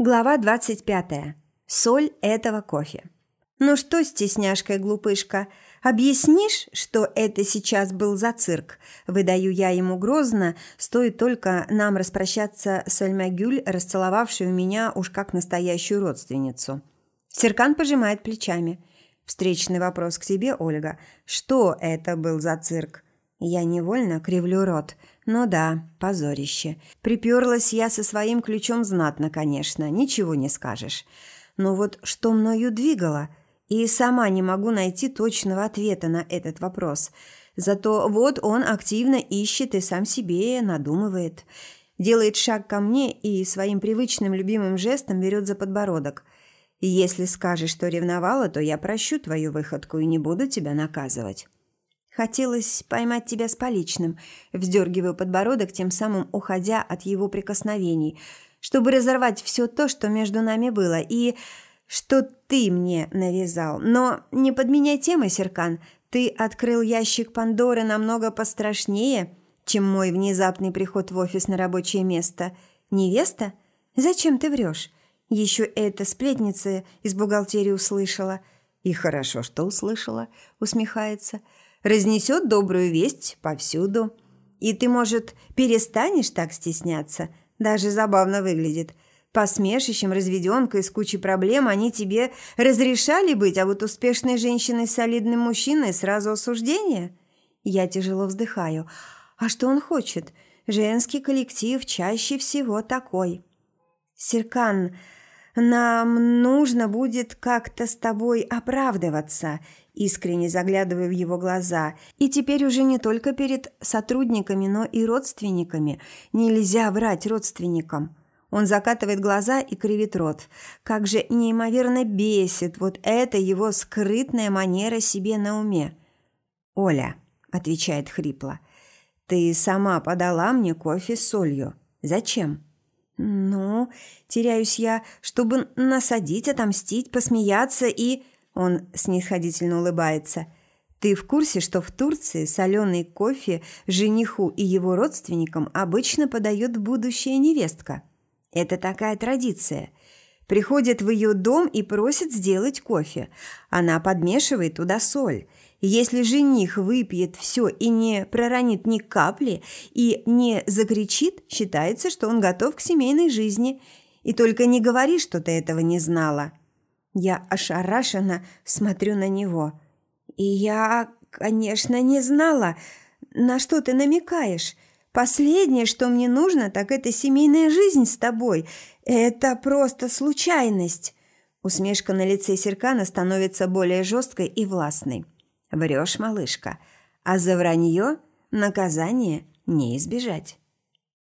Глава 25. Соль этого кофе. «Ну что, стесняшка глупышка, объяснишь, что это сейчас был за цирк?» Выдаю я ему грозно, стоит только нам распрощаться с Альмагюль, расцеловавшей у меня уж как настоящую родственницу. Серкан пожимает плечами. Встречный вопрос к себе, Ольга. «Что это был за цирк?» Я невольно кривлю рот. Ну да, позорище. Приперлась я со своим ключом знатно, конечно, ничего не скажешь. Но вот что мною двигало? И сама не могу найти точного ответа на этот вопрос. Зато вот он активно ищет и сам себе надумывает. Делает шаг ко мне и своим привычным любимым жестом берет за подбородок. «Если скажешь, что ревновала, то я прощу твою выходку и не буду тебя наказывать». Хотелось поймать тебя с поличным, вздергиваю подбородок, тем самым уходя от его прикосновений, чтобы разорвать все то, что между нами было, и что ты мне навязал. Но не подменяй темы, Серкан. Ты открыл ящик Пандоры намного пострашнее, чем мой внезапный приход в офис на рабочее место. Невеста? Зачем ты врешь? Еще эта сплетница из бухгалтерии услышала. И хорошо, что услышала, усмехается разнесет добрую весть повсюду. И ты, может, перестанешь так стесняться? Даже забавно выглядит. Посмешищем, разведенкой, с кучей проблем они тебе разрешали быть, а вот успешной женщиной с солидным мужчиной сразу осуждение? Я тяжело вздыхаю. А что он хочет? Женский коллектив чаще всего такой. Серкан, нам нужно будет как-то с тобой оправдываться искренне заглядывая в его глаза. И теперь уже не только перед сотрудниками, но и родственниками. Нельзя врать родственникам. Он закатывает глаза и кривит рот. Как же неимоверно бесит вот эта его скрытная манера себе на уме. «Оля», – отвечает хрипло, – «ты сама подала мне кофе с солью. Зачем?» «Ну, теряюсь я, чтобы насадить, отомстить, посмеяться и...» Он снисходительно улыбается. «Ты в курсе, что в Турции соленый кофе жениху и его родственникам обычно подает будущая невестка? Это такая традиция. Приходят в ее дом и просят сделать кофе. Она подмешивает туда соль. Если жених выпьет все и не проронит ни капли, и не закричит, считается, что он готов к семейной жизни. И только не говори, что ты этого не знала». Я ошарашенно смотрю на него. И я, конечно, не знала, на что ты намекаешь. Последнее, что мне нужно, так это семейная жизнь с тобой. Это просто случайность. Усмешка на лице Серкана становится более жесткой и властной. Врешь, малышка, а за вранье наказание не избежать.